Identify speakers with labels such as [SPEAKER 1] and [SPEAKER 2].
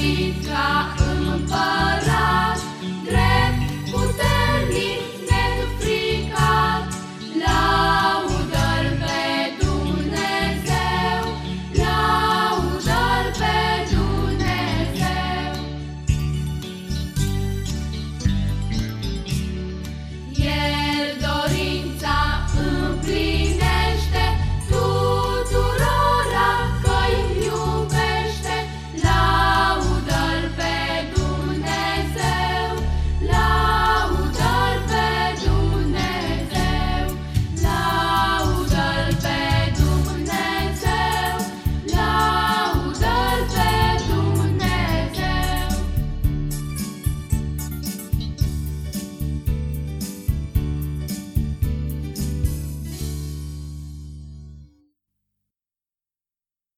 [SPEAKER 1] sweet cloud.